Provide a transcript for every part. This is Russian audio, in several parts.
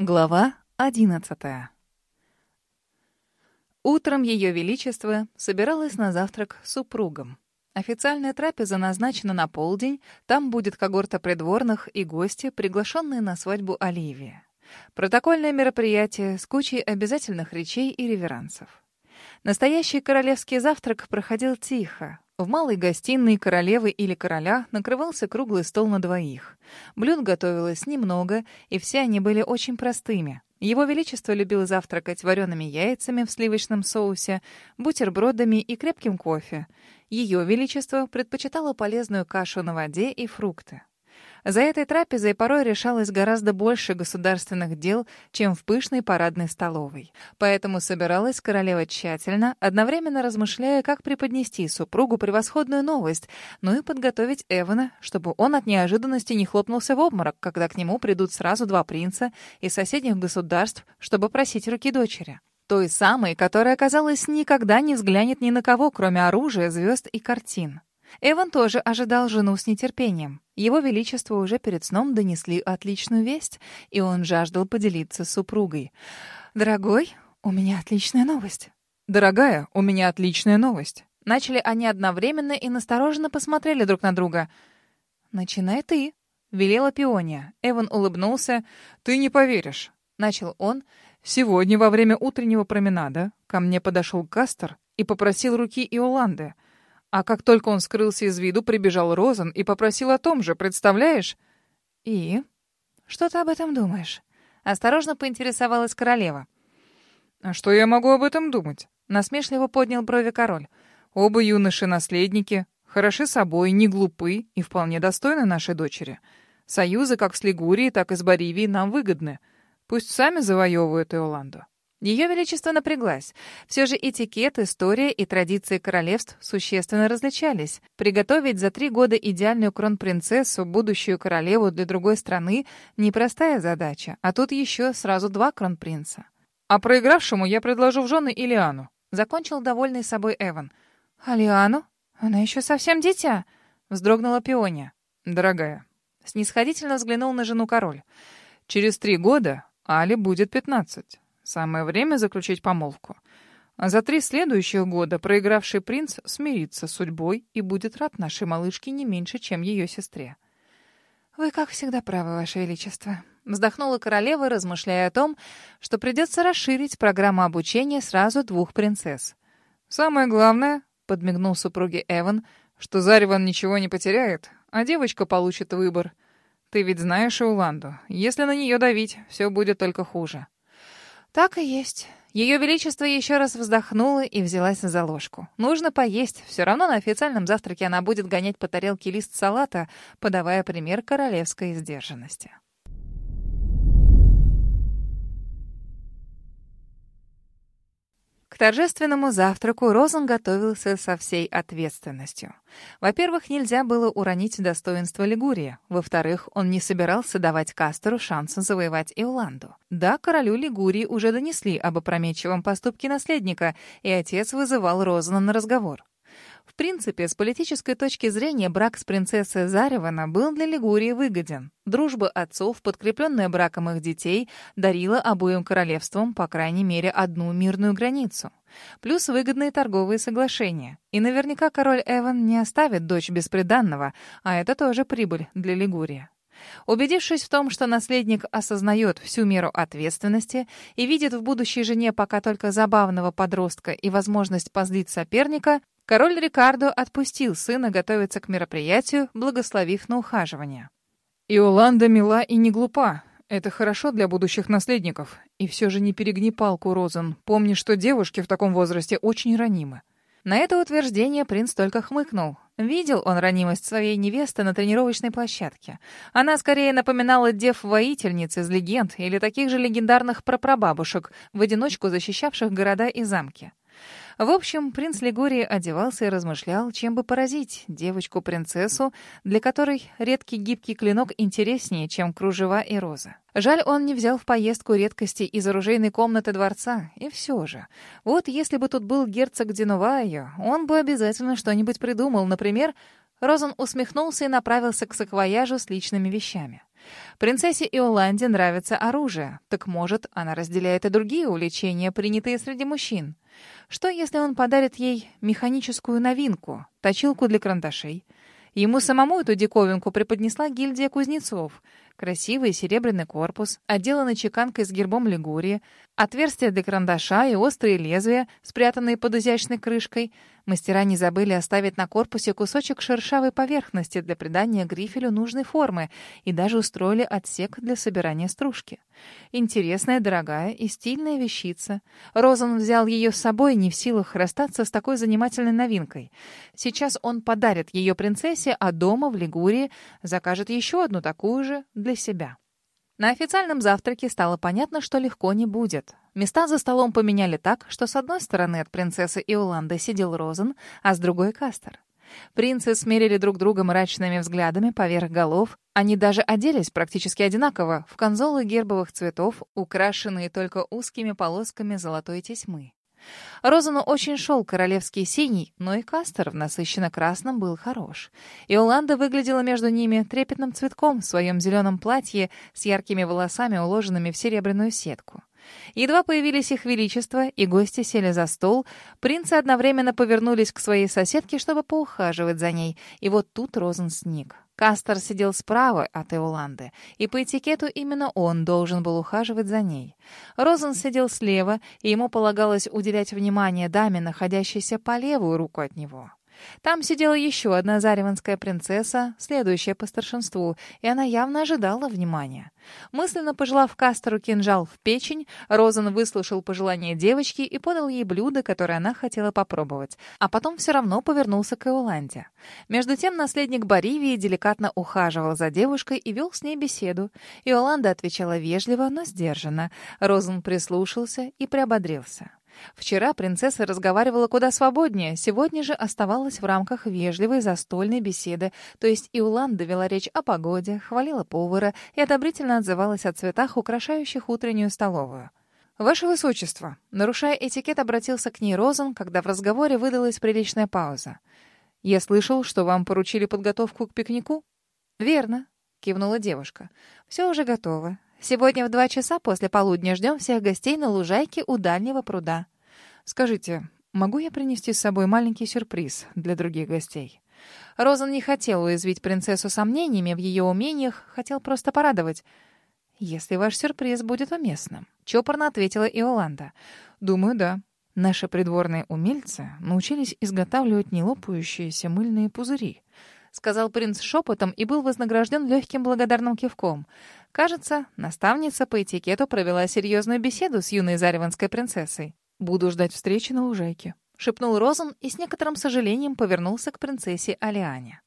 Глава одиннадцатая. Утром Ее Величество собиралось на завтрак с супругом. Официальная трапеза назначена на полдень, там будет когорта придворных и гости, приглашенные на свадьбу Оливии. Протокольное мероприятие с кучей обязательных речей и реверансов. Настоящий королевский завтрак проходил тихо, в малой гостиной королевы или короля накрывался круглый стол на двоих. Блюд готовилось немного, и все они были очень простыми. Его Величество любил завтракать вареными яйцами в сливочном соусе, бутербродами и крепким кофе. Ее Величество предпочитало полезную кашу на воде и фрукты. За этой трапезой порой решалось гораздо больше государственных дел, чем в пышной парадной столовой. Поэтому собиралась королева тщательно, одновременно размышляя, как преподнести супругу превосходную новость, ну и подготовить Эвана, чтобы он от неожиданности не хлопнулся в обморок, когда к нему придут сразу два принца из соседних государств, чтобы просить руки дочери. Той самой, которая, казалось, никогда не взглянет ни на кого, кроме оружия, звезд и картин. Эван тоже ожидал жену с нетерпением. Его Величество уже перед сном донесли отличную весть, и он жаждал поделиться с супругой. «Дорогой, у меня отличная новость». «Дорогая, у меня отличная новость». Начали они одновременно и настороженно посмотрели друг на друга. «Начинай ты», — велела Пиония. Эван улыбнулся. «Ты не поверишь», — начал он. «Сегодня во время утреннего променада ко мне подошел Кастер и попросил руки Иоланды». А как только он скрылся из виду, прибежал Розен и попросил о том же, представляешь? И? Что ты об этом думаешь? Осторожно поинтересовалась королева. А что я могу об этом думать? Насмешливо поднял брови король. Оба юноши-наследники, хороши собой, не глупы и вполне достойны нашей дочери. Союзы как с Лигурией, так и с Боривией нам выгодны. Пусть сами завоевывают Иоланду. Ее Величество напряглась. Все же этикет, история и традиции королевств существенно различались. Приготовить за три года идеальную кронпринцессу, будущую королеву для другой страны — непростая задача, а тут еще сразу два кронпринца. «А проигравшему я предложу в жены Илиану», — закончил довольный собой Эван. «Алиану? Она еще совсем дитя», — вздрогнула Пиония. «Дорогая», — снисходительно взглянул на жену король. «Через три года Али будет пятнадцать». Самое время заключить помолвку. За три следующих года проигравший принц смирится с судьбой и будет рад нашей малышке не меньше, чем ее сестре. «Вы, как всегда, правы, Ваше Величество», — вздохнула королева, размышляя о том, что придется расширить программу обучения сразу двух принцесс. «Самое главное», — подмигнул супруге Эван, «что Зариван ничего не потеряет, а девочка получит выбор. Ты ведь знаешь Иуланду. Если на нее давить, все будет только хуже». Так и есть. Ее Величество еще раз вздохнула и взялась за ложку. Нужно поесть. Все равно на официальном завтраке она будет гонять по тарелке лист салата, подавая пример королевской сдержанности. К торжественному завтраку Розен готовился со всей ответственностью. Во-первых, нельзя было уронить достоинство Лигурия. Во-вторых, он не собирался давать Кастеру шанс завоевать Иоланду. Да, королю Лигурии уже донесли об опрометчивом поступке наследника, и отец вызывал Розена на разговор. Принципе, с политической точки зрения брак с принцессой Заревана был для Лигурии выгоден. Дружба отцов, подкрепленная браком их детей, дарила обоим королевствам, по крайней мере, одну мирную границу. Плюс выгодные торговые соглашения. И наверняка король Эван не оставит дочь бесприданного, а это тоже прибыль для Лигурии. Убедившись в том, что наследник осознает всю меру ответственности и видит в будущей жене пока только забавного подростка и возможность позлить соперника, король Рикардо отпустил сына готовиться к мероприятию, благословив на ухаживание. «Иоланда мила и не глупа. Это хорошо для будущих наследников. И все же не перегни палку, Розен. Помни, что девушки в таком возрасте очень ранимы». На это утверждение принц только хмыкнул. Видел он ранимость своей невесты на тренировочной площадке. Она скорее напоминала дев-воительниц из легенд или таких же легендарных прапрабабушек, в одиночку защищавших города и замки. В общем, принц Лигурии одевался и размышлял, чем бы поразить девочку-принцессу, для которой редкий гибкий клинок интереснее, чем кружева и роза. Жаль, он не взял в поездку редкости из оружейной комнаты дворца, и все же. Вот если бы тут был герцог Динувайо, он бы обязательно что-нибудь придумал, например... Розен усмехнулся и направился к саквояжу с личными вещами. Принцессе Иоланде нравится оружие, так может, она разделяет и другие увлечения, принятые среди мужчин. Что, если он подарит ей механическую новинку, точилку для карандашей? Ему самому эту диковинку преподнесла гильдия кузнецов — Красивый серебряный корпус, отделанный чеканкой с гербом Лигурии, отверстия для карандаша и острые лезвия, спрятанные под изящной крышкой. Мастера не забыли оставить на корпусе кусочек шершавой поверхности для придания грифелю нужной формы и даже устроили отсек для собирания стружки. Интересная, дорогая и стильная вещица. Розан взял ее с собой, не в силах расстаться с такой занимательной новинкой. Сейчас он подарит ее принцессе, а дома в Лигурии закажет еще одну такую же для себя. На официальном завтраке стало понятно, что легко не будет. Места за столом поменяли так, что с одной стороны от принцессы Иоланды сидел Розен, а с другой — Кастер. Принцы смерили друг друга мрачными взглядами поверх голов. Они даже оделись практически одинаково, в конзолы гербовых цветов, украшенные только узкими полосками золотой тесьмы. Розану очень шел королевский синий, но и Кастер в насыщенно-красном был хорош. Иоланда выглядела между ними трепетным цветком в своем зеленом платье с яркими волосами, уложенными в серебряную сетку. Едва появились их величество, и гости сели за стол, принцы одновременно повернулись к своей соседке, чтобы поухаживать за ней, и вот тут Розен сник. Кастер сидел справа от Эоланды, и по этикету именно он должен был ухаживать за ней. Розен сидел слева, и ему полагалось уделять внимание даме, находящейся по левую руку от него. Там сидела еще одна зариванская принцесса, следующая по старшинству, и она явно ожидала внимания. Мысленно пожелав Кастеру кинжал в печень, Розен выслушал пожелание девочки и подал ей блюдо, которое она хотела попробовать, а потом все равно повернулся к Иоланде. Между тем наследник Боривии деликатно ухаживал за девушкой и вел с ней беседу. Иоланда отвечала вежливо, но сдержанно. Розен прислушался и приободрился. Вчера принцесса разговаривала куда свободнее, сегодня же оставалась в рамках вежливой застольной беседы, то есть Иуланда вела речь о погоде, хвалила повара и одобрительно отзывалась о цветах, украшающих утреннюю столовую. «Ваше Высочество», нарушая этикет, обратился к ней Розен, когда в разговоре выдалась приличная пауза. «Я слышал, что вам поручили подготовку к пикнику?» «Верно», — кивнула девушка. «Все уже готово. Сегодня в два часа после полудня ждем всех гостей на лужайке у дальнего пруда. Скажите, могу я принести с собой маленький сюрприз для других гостей? Розан не хотел уязвить принцессу сомнениями в ее умениях, хотел просто порадовать. «Если ваш сюрприз будет уместным», — чопорно ответила Иоланда. «Думаю, да. Наши придворные умельцы научились изготавливать нелопающиеся мыльные пузыри». — сказал принц шепотом и был вознагражден легким благодарным кивком. Кажется, наставница по этикету провела серьезную беседу с юной зареванской принцессой. «Буду ждать встречи на лужайке», — шепнул Розен и с некоторым сожалением повернулся к принцессе Алиане.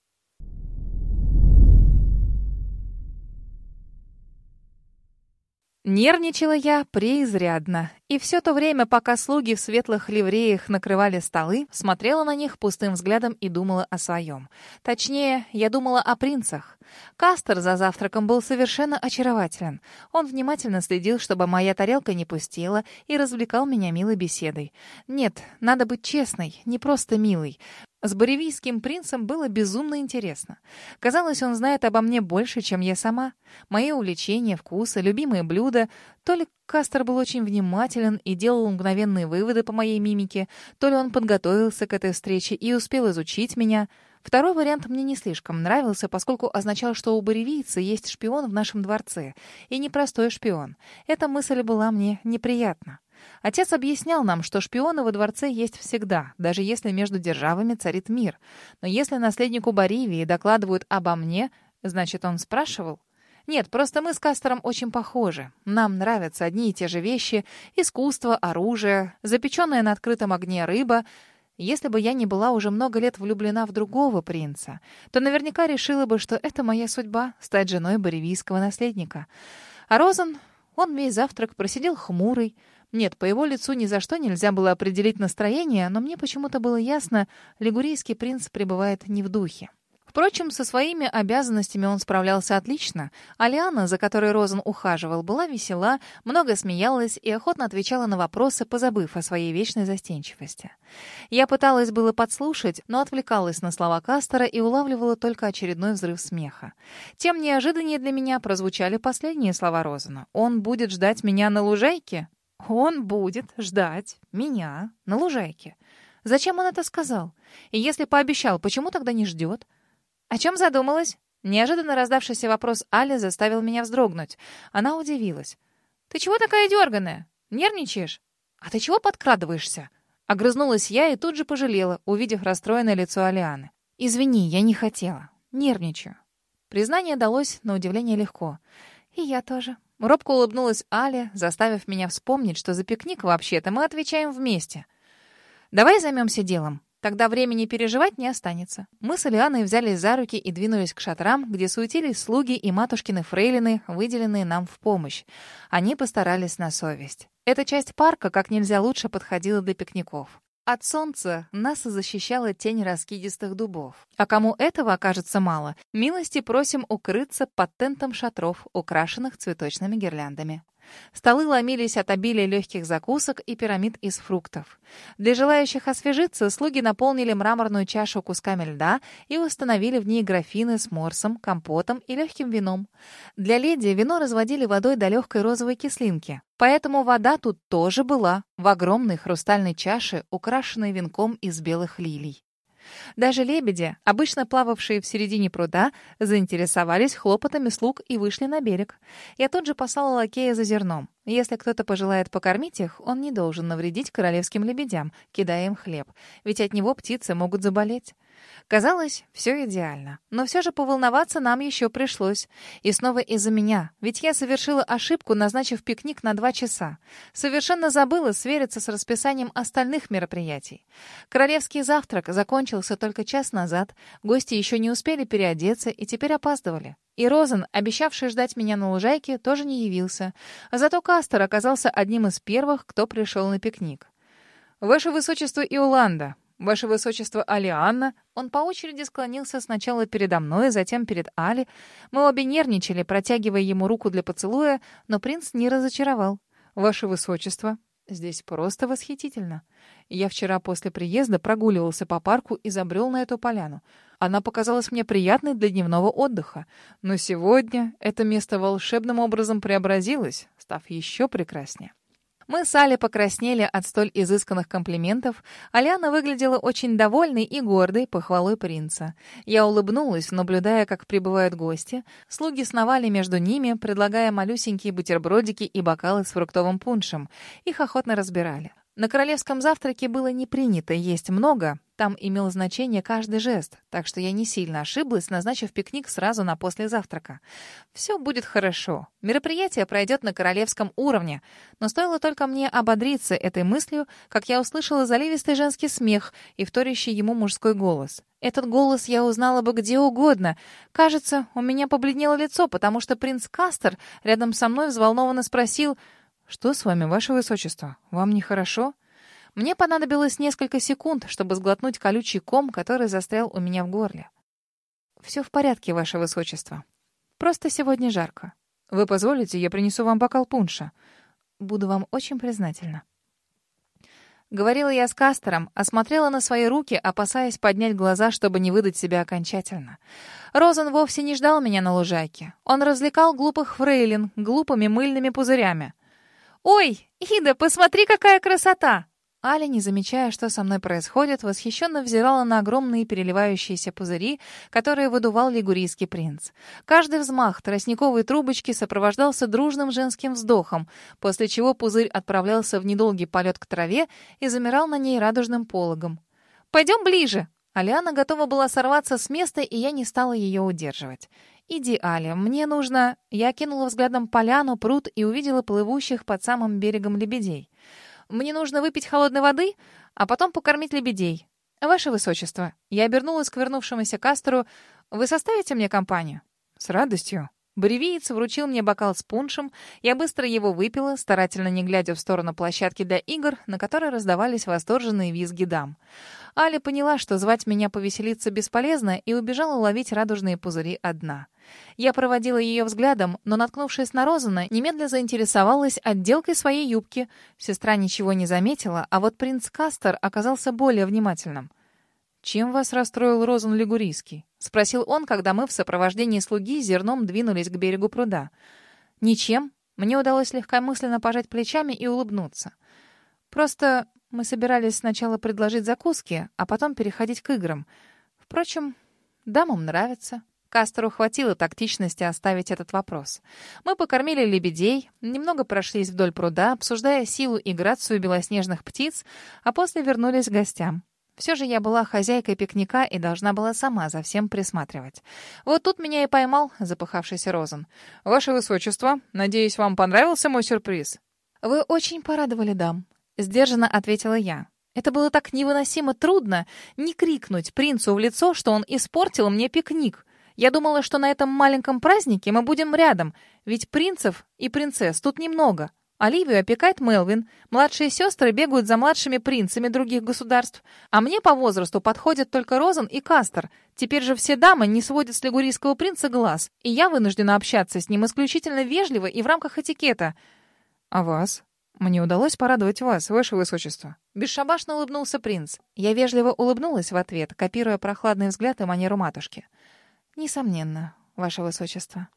Нервничала я преизрядно, и все то время, пока слуги в светлых ливреях накрывали столы, смотрела на них пустым взглядом и думала о своем. Точнее, я думала о принцах. Кастер за завтраком был совершенно очарователен. Он внимательно следил, чтобы моя тарелка не пустела, и развлекал меня милой беседой. Нет, надо быть честной, не просто милой. С боревийским принцем было безумно интересно. Казалось, он знает обо мне больше, чем я сама. Мои увлечения, вкусы, любимые блюда. То ли Кастер был очень внимателен и делал мгновенные выводы по моей мимике, то ли он подготовился к этой встрече и успел изучить меня. Второй вариант мне не слишком нравился, поскольку означал, что у боревийца есть шпион в нашем дворце. И непростой шпион. Эта мысль была мне неприятна. Отец объяснял нам, что шпионы во дворце есть всегда, даже если между державами царит мир. Но если наследнику Боривии докладывают обо мне, значит, он спрашивал. Нет, просто мы с Кастером очень похожи. Нам нравятся одни и те же вещи — искусство, оружие, запеченная на открытом огне рыба. Если бы я не была уже много лет влюблена в другого принца, то наверняка решила бы, что это моя судьба — стать женой боревийского наследника. А Розен, он весь завтрак просидел хмурый, нет, по его лицу ни за что нельзя было определить настроение, но мне почему-то было ясно, лигурийский принц пребывает не в духе. Впрочем, со своими обязанностями он справлялся отлично. Алиана, за которой Розен ухаживал, была весела, много смеялась и охотно отвечала на вопросы, позабыв о своей вечной застенчивости. Я пыталась было подслушать, но отвлекалась на слова Кастера и улавливала только очередной взрыв смеха. Тем неожиданнее для меня прозвучали последние слова Розена. «Он будет ждать меня на лужайке?» «Он будет ждать меня на лужайке». Зачем он это сказал? И если пообещал, почему тогда не ждет? «О чем задумалась?» Неожиданно раздавшийся вопрос Али заставил меня вздрогнуть. Она удивилась. «Ты чего такая дерганая? Нервничаешь? А ты чего подкрадываешься?» Огрызнулась я и тут же пожалела, увидев расстроенное лицо Алианы. «Извини, я не хотела. Нервничаю». Признание далось, на удивление, легко. «И я тоже». Робко улыбнулась Аля, заставив меня вспомнить, что за пикник вообще-то мы отвечаем вместе. «Давай займемся делом. Тогда времени переживать не останется. Мы с Алианой взялись за руки и двинулись к шатрам, где суетились слуги и матушкины фрейлины, выделенные нам в помощь. Они постарались на совесть. Эта часть парка как нельзя лучше подходила для пикников. От солнца нас защищала тень раскидистых дубов. А кому этого окажется мало, милости просим укрыться под тентом шатров, украшенных цветочными гирляндами. Столы ломились от обилия легких закусок и пирамид из фруктов. Для желающих освежиться слуги наполнили мраморную чашу кусками льда и установили в ней графины с морсом, компотом и легким вином. Для леди вино разводили водой до легкой розовой кислинки. Поэтому вода тут тоже была, в огромной хрустальной чаше, украшенной венком из белых лилий. Даже лебеди, обычно плававшие в середине пруда, заинтересовались хлопотами слуг и вышли на берег. Я тут же послала лакея за зерном. Если кто-то пожелает покормить их, он не должен навредить королевским лебедям, кидая им хлеб, ведь от него птицы могут заболеть. Казалось, все идеально. Но все же поволноваться нам еще пришлось. И снова из-за меня. Ведь я совершила ошибку, назначив пикник на два часа. Совершенно забыла свериться с расписанием остальных мероприятий. Королевский завтрак закончился только час назад. Гости еще не успели переодеться и теперь опаздывали. И Розен, обещавший ждать меня на лужайке, тоже не явился. Зато Кастер оказался одним из первых, кто пришел на пикник. «Ваше Высочество Иоланда, «Ваше Высочество Алианна!» Он по очереди склонился сначала передо мной, затем перед Али. Мы обе нервничали, протягивая ему руку для поцелуя, но принц не разочаровал. «Ваше Высочество!» Здесь просто восхитительно. Я вчера после приезда прогуливался по парку и забрел на эту поляну. Она показалась мне приятной для дневного отдыха. Но сегодня это место волшебным образом преобразилось, став еще прекраснее. Мы с Али покраснели от столь изысканных комплиментов. Аляна выглядела очень довольной и гордой похвалой принца. Я улыбнулась, наблюдая, как прибывают гости. Слуги сновали между ними, предлагая малюсенькие бутербродики и бокалы с фруктовым пуншем. Их охотно разбирали. На королевском завтраке было не принято есть много, там имел значение каждый жест, так что я не сильно ошиблась, назначив пикник сразу на после завтрака. Все будет хорошо. Мероприятие пройдет на королевском уровне. Но стоило только мне ободриться этой мыслью, как я услышала заливистый женский смех и вторящий ему мужской голос. Этот голос я узнала бы где угодно. Кажется, у меня побледнело лицо, потому что принц Кастер рядом со мной взволнованно спросил «Что с вами, ваше высочество? Вам нехорошо?» Мне понадобилось несколько секунд, чтобы сглотнуть колючий ком, который застрял у меня в горле. «Все в порядке, ваше высочество. Просто сегодня жарко. Вы позволите, я принесу вам бокал пунша? Буду вам очень признательна». Говорила я с Кастером, осмотрела на свои руки, опасаясь поднять глаза, чтобы не выдать себя окончательно. Розен вовсе не ждал меня на лужайке. Он развлекал глупых фрейлин глупыми мыльными пузырями. «Ой, Ида, посмотри, какая красота!» Аля, не замечая, что со мной происходит, восхищенно взирала на огромные переливающиеся пузыри, которые выдувал лигурийский принц. Каждый взмах тростниковой трубочки сопровождался дружным женским вздохом, после чего пузырь отправлялся в недолгий полет к траве и замирал на ней радужным пологом. «Пойдем ближе!» Алиана готова была сорваться с места, и я не стала ее удерживать. «Иди, Аля, мне нужно...» Я кинула взглядом поляну, пруд и увидела плывущих под самым берегом лебедей. Мне нужно выпить холодной воды, а потом покормить лебедей. Ваше Высочество, я обернулась к вернувшемуся Кастеру. Вы составите мне компанию? С радостью. Боревиец вручил мне бокал с пуншем. Я быстро его выпила, старательно не глядя в сторону площадки для игр, на которой раздавались восторженные визги дам. Али поняла, что звать меня повеселиться бесполезно, и убежала ловить радужные пузыри одна. Я проводила ее взглядом, но, наткнувшись на Розана, немедленно заинтересовалась отделкой своей юбки. Сестра ничего не заметила, а вот принц Кастер оказался более внимательным. «Чем вас расстроил Розан Лигурийский?» — спросил он, когда мы в сопровождении слуги зерном двинулись к берегу пруда. «Ничем. Мне удалось легкомысленно пожать плечами и улыбнуться. Просто мы собирались сначала предложить закуски, а потом переходить к играм. Впрочем, дамам нравится». Кастеру хватило тактичности оставить этот вопрос. Мы покормили лебедей, немного прошлись вдоль пруда, обсуждая силу и грацию белоснежных птиц, а после вернулись к гостям. Все же я была хозяйкой пикника и должна была сама за всем присматривать. Вот тут меня и поймал запыхавшийся Розен. «Ваше Высочество, надеюсь, вам понравился мой сюрприз?» «Вы очень порадовали дам», — сдержанно ответила я. Это было так невыносимо трудно не крикнуть принцу в лицо, что он испортил мне пикник. Я думала, что на этом маленьком празднике мы будем рядом, ведь принцев и принцесс тут немного. Оливию опекает Мелвин, младшие сестры бегают за младшими принцами других государств, а мне по возрасту подходят только Розен и Кастер. Теперь же все дамы не сводят с лигурийского принца глаз, и я вынуждена общаться с ним исключительно вежливо и в рамках этикета. А вас? Мне удалось порадовать вас, ваше высочество. Бесшабашно улыбнулся принц. Я вежливо улыбнулась в ответ, копируя прохладный взгляд и манеру матушки. «Несомненно, ваше высочество».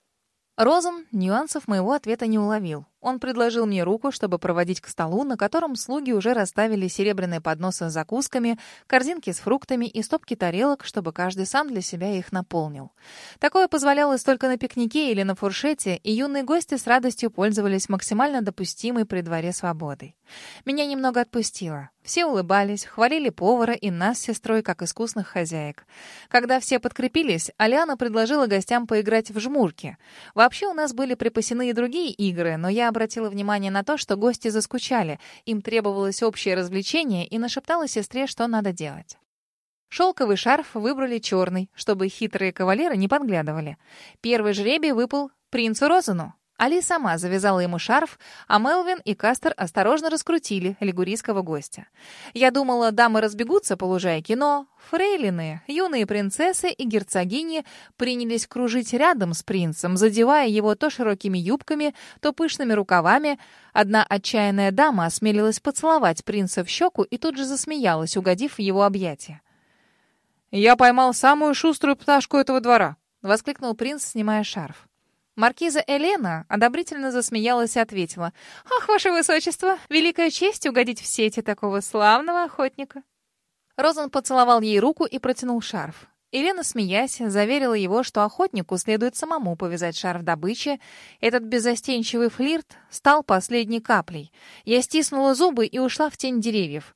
Розен нюансов моего ответа не уловил. Он предложил мне руку, чтобы проводить к столу, на котором слуги уже расставили серебряные подносы с закусками, корзинки с фруктами и стопки тарелок, чтобы каждый сам для себя их наполнил. Такое позволялось только на пикнике или на фуршете, и юные гости с радостью пользовались максимально допустимой при дворе свободой. Меня немного отпустило. Все улыбались, хвалили повара и нас с сестрой как искусных хозяек. Когда все подкрепились, Алиана предложила гостям поиграть в жмурки. Вообще у нас были припасены и другие игры, но я обратила внимание на то, что гости заскучали, им требовалось общее развлечение, и нашептала сестре, что надо делать. Шелковый шарф выбрали черный, чтобы хитрые кавалеры не подглядывали. Первый жребий выпал принцу Розену. Али сама завязала ему шарф, а Мелвин и Кастер осторожно раскрутили лигурийского гостя. Я думала, дамы разбегутся по лужайке, но фрейлины, юные принцессы и герцогини принялись кружить рядом с принцем, задевая его то широкими юбками, то пышными рукавами. Одна отчаянная дама осмелилась поцеловать принца в щеку и тут же засмеялась, угодив в его объятия. «Я поймал самую шуструю пташку этого двора!» — воскликнул принц, снимая шарф. Маркиза Елена одобрительно засмеялась и ответила. «Ах, ваше высочество, великая честь угодить в сети такого славного охотника». Розен поцеловал ей руку и протянул шарф. Елена, смеясь, заверила его, что охотнику следует самому повязать шарф добычи. Этот беззастенчивый флирт стал последней каплей. Я стиснула зубы и ушла в тень деревьев.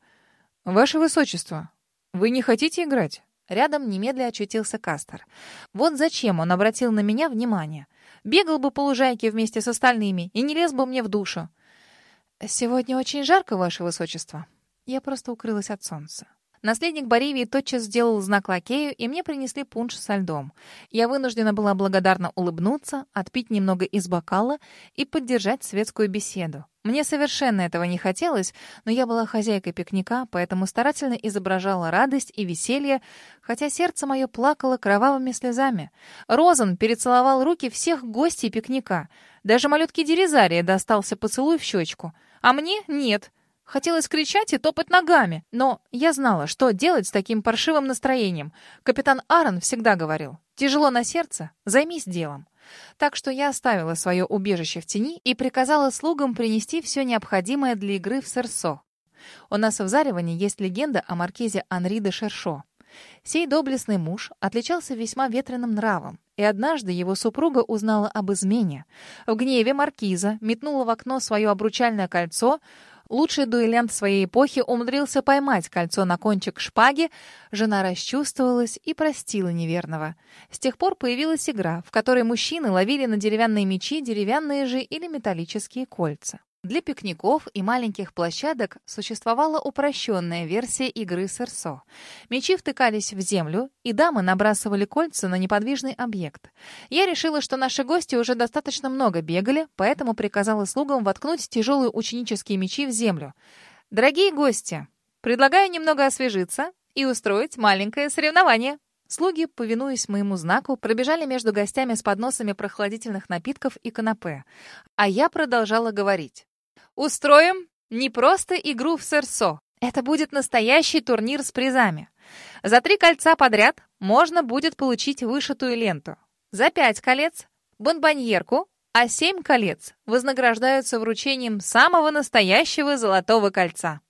«Ваше высочество, вы не хотите играть?» Рядом немедля очутился Кастер. Вот зачем он обратил на меня внимание. Бегал бы по лужайке вместе с остальными и не лез бы мне в душу. «Сегодня очень жарко, ваше высочество». Я просто укрылась от солнца. Наследник Боривии тотчас сделал знак лакею, и мне принесли пунш со льдом. Я вынуждена была благодарно улыбнуться, отпить немного из бокала и поддержать светскую беседу. Мне совершенно этого не хотелось, но я была хозяйкой пикника, поэтому старательно изображала радость и веселье, хотя сердце мое плакало кровавыми слезами. Розен перецеловал руки всех гостей пикника. Даже малютке Дерезария достался поцелуй в щечку. А мне нет — Хотелось кричать и топать ногами, но я знала, что делать с таким паршивым настроением. Капитан Аарон всегда говорил, «Тяжело на сердце, займись делом». Так что я оставила свое убежище в тени и приказала слугам принести все необходимое для игры в Серсо. У нас в Зареване есть легенда о маркизе Анри де Шершо. Сей доблестный муж отличался весьма ветреным нравом, и однажды его супруга узнала об измене. В гневе маркиза метнула в окно свое обручальное кольцо, Лучший дуэлянт своей эпохи умудрился поймать кольцо на кончик шпаги, жена расчувствовалась и простила неверного. С тех пор появилась игра, в которой мужчины ловили на деревянные мечи деревянные же или металлические кольца. Для пикников и маленьких площадок существовала упрощенная версия игры сэрсо. Мечи втыкались в землю, и дамы набрасывали кольца на неподвижный объект. Я решила, что наши гости уже достаточно много бегали, поэтому приказала слугам воткнуть тяжелые ученические мечи в землю. «Дорогие гости, предлагаю немного освежиться и устроить маленькое соревнование». Слуги, повинуясь моему знаку, пробежали между гостями с подносами прохладительных напитков и канапе. А я продолжала говорить. «Устроим не просто игру в серсо. Это будет настоящий турнир с призами. За три кольца подряд можно будет получить вышитую ленту. За пять колец — бонбоньерку, а семь колец вознаграждаются вручением самого настоящего золотого кольца.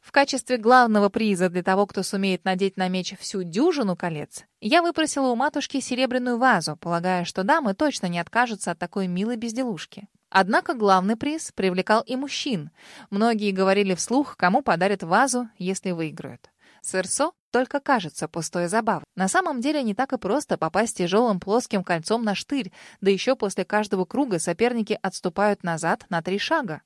В качестве главного приза для того, кто сумеет надеть на меч всю дюжину колец, я выпросила у матушки серебряную вазу, полагая, что дамы точно не откажутся от такой милой безделушки. Однако главный приз привлекал и мужчин. Многие говорили вслух, кому подарят вазу, если выиграют. Сырсо только кажется пустой забавой. На самом деле не так и просто попасть тяжелым плоским кольцом на штырь, да еще после каждого круга соперники отступают назад на три шага.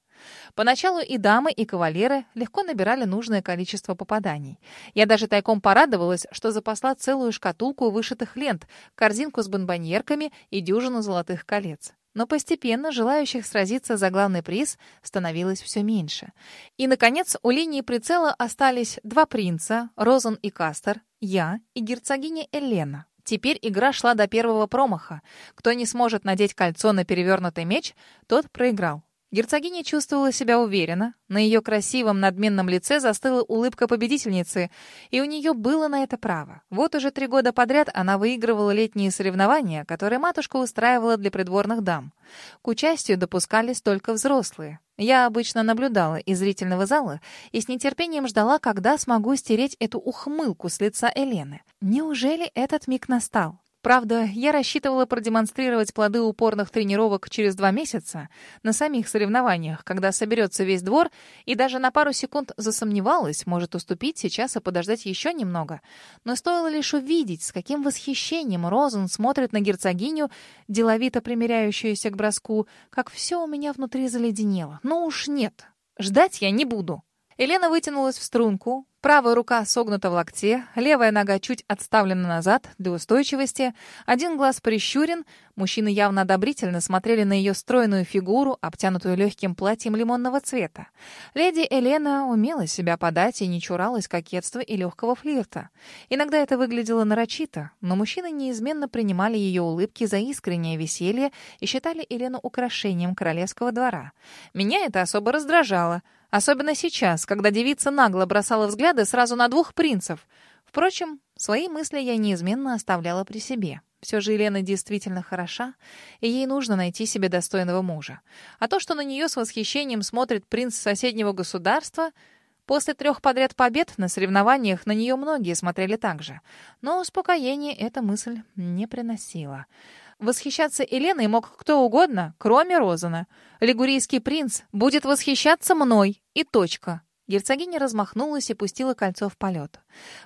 Поначалу и дамы, и кавалеры легко набирали нужное количество попаданий. Я даже тайком порадовалась, что запасла целую шкатулку вышитых лент, корзинку с бонбоньерками и дюжину золотых колец. Но постепенно желающих сразиться за главный приз становилось все меньше. И, наконец, у линии прицела остались два принца, Розен и Кастер, я и герцогиня Елена. Теперь игра шла до первого промаха. Кто не сможет надеть кольцо на перевернутый меч, тот проиграл. Герцогиня чувствовала себя уверенно. На ее красивом надменном лице застыла улыбка победительницы, и у нее было на это право. Вот уже три года подряд она выигрывала летние соревнования, которые матушка устраивала для придворных дам. К участию допускались только взрослые. Я обычно наблюдала из зрительного зала и с нетерпением ждала, когда смогу стереть эту ухмылку с лица Елены. Неужели этот миг настал? Правда, я рассчитывала продемонстрировать плоды упорных тренировок через два месяца на самих соревнованиях, когда соберется весь двор, и даже на пару секунд засомневалась, может уступить сейчас и подождать еще немного. Но стоило лишь увидеть, с каким восхищением Розен смотрит на герцогиню, деловито примиряющуюся к броску, как все у меня внутри заледенело. Ну уж нет, ждать я не буду. Елена вытянулась в струнку, правая рука согнута в локте, левая нога чуть отставлена назад для устойчивости, один глаз прищурен. Мужчины явно одобрительно смотрели на ее стройную фигуру, обтянутую легким платьем лимонного цвета. Леди Елена умела себя подать и не чуралась кокетства и легкого флирта. Иногда это выглядело нарочито, но мужчины неизменно принимали ее улыбки за искреннее веселье и считали Елену украшением королевского двора. Меня это особо раздражало — Особенно сейчас, когда девица нагло бросала взгляды сразу на двух принцев. Впрочем, свои мысли я неизменно оставляла при себе. Все же Елена действительно хороша, и ей нужно найти себе достойного мужа. А то, что на нее с восхищением смотрит принц соседнего государства... После трех подряд побед на соревнованиях на нее многие смотрели так же. Но успокоение эта мысль не приносила. Восхищаться Еленой мог кто угодно, кроме Розана. Лигурийский принц будет восхищаться мной. И точка. Герцогиня размахнулась и пустила кольцо в полет.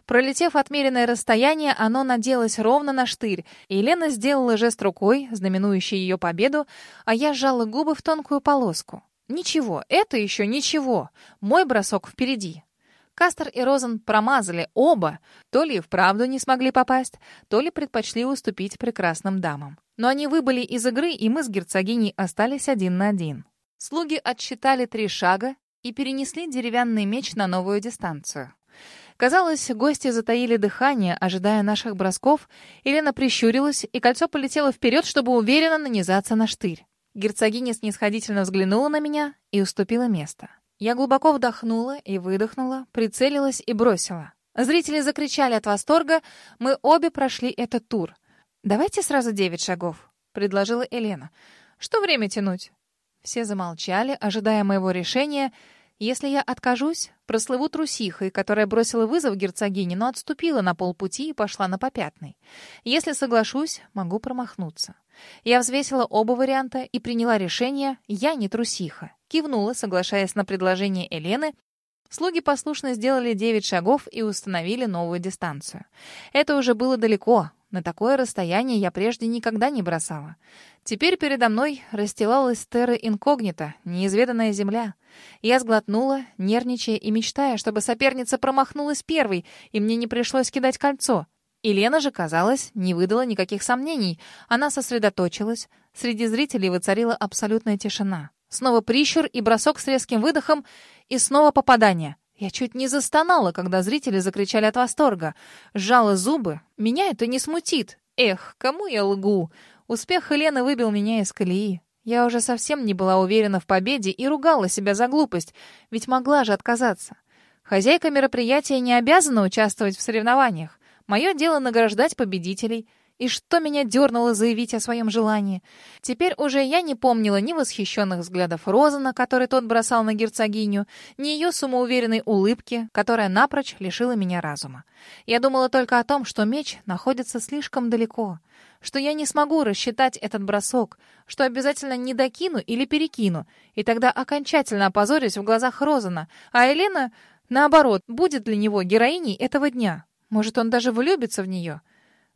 Пролетев отмеренное расстояние, оно наделось ровно на штырь. Елена сделала жест рукой, знаменующий ее победу, а я сжала губы в тонкую полоску. «Ничего, это еще ничего. Мой бросок впереди». Кастер и Розен промазали оба, то ли вправду не смогли попасть, то ли предпочли уступить прекрасным дамам. Но они выбыли из игры, и мы с герцогиней остались один на один. Слуги отсчитали три шага и перенесли деревянный меч на новую дистанцию. Казалось, гости затаили дыхание, ожидая наших бросков. Елена прищурилась, и кольцо полетело вперед, чтобы уверенно нанизаться на штырь. Герцогиня снисходительно взглянула на меня и уступила место. Я глубоко вдохнула и выдохнула, прицелилась и бросила. Зрители закричали от восторга. Мы обе прошли этот тур. «Давайте сразу девять шагов», — предложила Елена. «Что время тянуть?» Все замолчали, ожидая моего решения. Если я откажусь, прослыву трусихой, которая бросила вызов герцогине, но отступила на полпути и пошла на попятный. Если соглашусь, могу промахнуться. Я взвесила оба варианта и приняла решение «я не трусиха». Кивнула, соглашаясь на предложение Елены, Слуги послушно сделали девять шагов и установили новую дистанцию. Это уже было далеко, на такое расстояние я прежде никогда не бросала. Теперь передо мной расстилалась терра инкогнита, неизведанная земля. Я сглотнула, нервничая и мечтая, чтобы соперница промахнулась первой, и мне не пришлось кидать кольцо. Елена же, казалось, не выдала никаких сомнений. Она сосредоточилась. Среди зрителей воцарила абсолютная тишина. Снова прищур и бросок с резким выдохом, и снова попадание. Я чуть не застонала, когда зрители закричали от восторга. Сжала зубы. Меня это не смутит. Эх, кому я лгу? Успех Елены выбил меня из колеи. Я уже совсем не была уверена в победе и ругала себя за глупость, ведь могла же отказаться. Хозяйка мероприятия не обязана участвовать в соревнованиях. Мое дело награждать победителей. И что меня дернуло заявить о своем желании? Теперь уже я не помнила ни восхищенных взглядов Розана, который тот бросал на герцогиню, ни ее самоуверенной улыбки, которая напрочь лишила меня разума. Я думала только о том, что меч находится слишком далеко — что я не смогу рассчитать этот бросок, что обязательно не докину или перекину, и тогда окончательно опозорюсь в глазах Розана, а Елена, наоборот, будет для него героиней этого дня. Может, он даже влюбится в нее.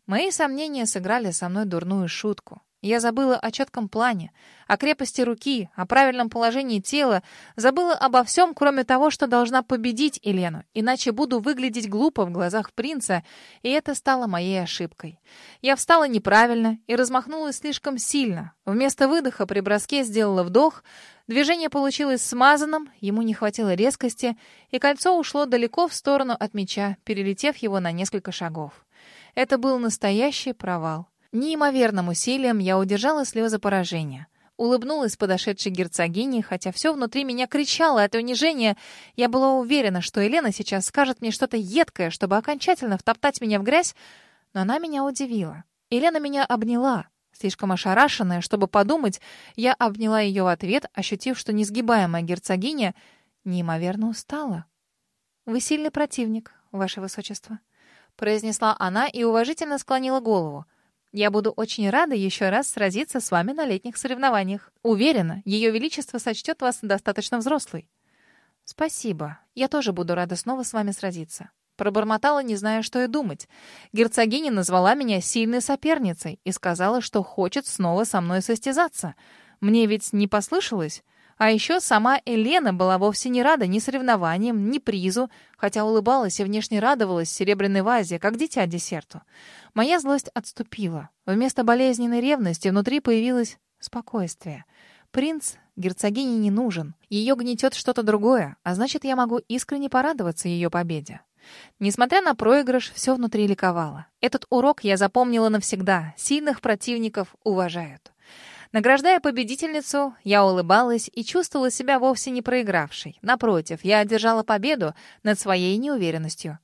Мои сомнения сыграли со мной дурную шутку. Я забыла о четком плане, о крепости руки, о правильном положении тела, забыла обо всем, кроме того, что должна победить Елену, иначе буду выглядеть глупо в глазах принца, и это стало моей ошибкой. Я встала неправильно и размахнулась слишком сильно. Вместо выдоха при броске сделала вдох, движение получилось смазанным, ему не хватило резкости, и кольцо ушло далеко в сторону от меча, перелетев его на несколько шагов. Это был настоящий провал. Неимоверным усилием я удержала слезы поражения. Улыбнулась подошедшей герцогине, хотя все внутри меня кричало от унижения. Я была уверена, что Елена сейчас скажет мне что-то едкое, чтобы окончательно втоптать меня в грязь, но она меня удивила. Елена меня обняла. Слишком ошарашенная, чтобы подумать, я обняла ее в ответ, ощутив, что несгибаемая герцогиня неимоверно устала. «Вы сильный противник, ваше высочество», — произнесла она и уважительно склонила голову. Я буду очень рада еще раз сразиться с вами на летних соревнованиях. Уверена, Ее Величество сочтет вас достаточно взрослой». «Спасибо. Я тоже буду рада снова с вами сразиться». Пробормотала, не зная, что и думать. Герцогиня назвала меня сильной соперницей и сказала, что хочет снова со мной состязаться. Мне ведь не послышалось? А еще сама Елена была вовсе не рада ни соревнованиям, ни призу, хотя улыбалась и внешне радовалась серебряной вазе, как дитя десерту. Моя злость отступила. Вместо болезненной ревности внутри появилось спокойствие. Принц герцогине не нужен. Ее гнетет что-то другое, а значит, я могу искренне порадоваться ее победе. Несмотря на проигрыш, все внутри ликовало. Этот урок я запомнила навсегда. Сильных противников уважают. Награждая победительницу, я улыбалась и чувствовала себя вовсе не проигравшей. Напротив, я одержала победу над своей неуверенностью.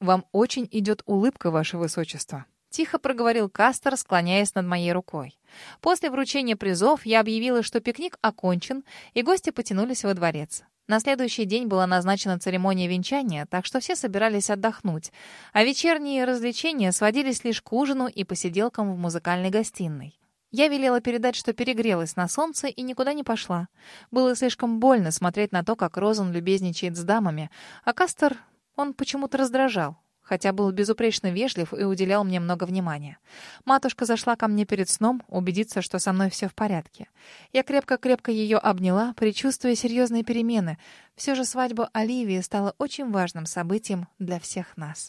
«Вам очень идет улыбка, ваше высочество», — тихо проговорил Кастер, склоняясь над моей рукой. После вручения призов я объявила, что пикник окончен, и гости потянулись во дворец. На следующий день была назначена церемония венчания, так что все собирались отдохнуть, а вечерние развлечения сводились лишь к ужину и посиделкам в музыкальной гостиной. Я велела передать, что перегрелась на солнце и никуда не пошла. Было слишком больно смотреть на то, как Розен любезничает с дамами, а Кастер, он почему-то раздражал, хотя был безупречно вежлив и уделял мне много внимания. Матушка зашла ко мне перед сном, убедиться, что со мной все в порядке. Я крепко-крепко ее обняла, предчувствуя серьезные перемены. Все же свадьба Оливии стала очень важным событием для всех нас.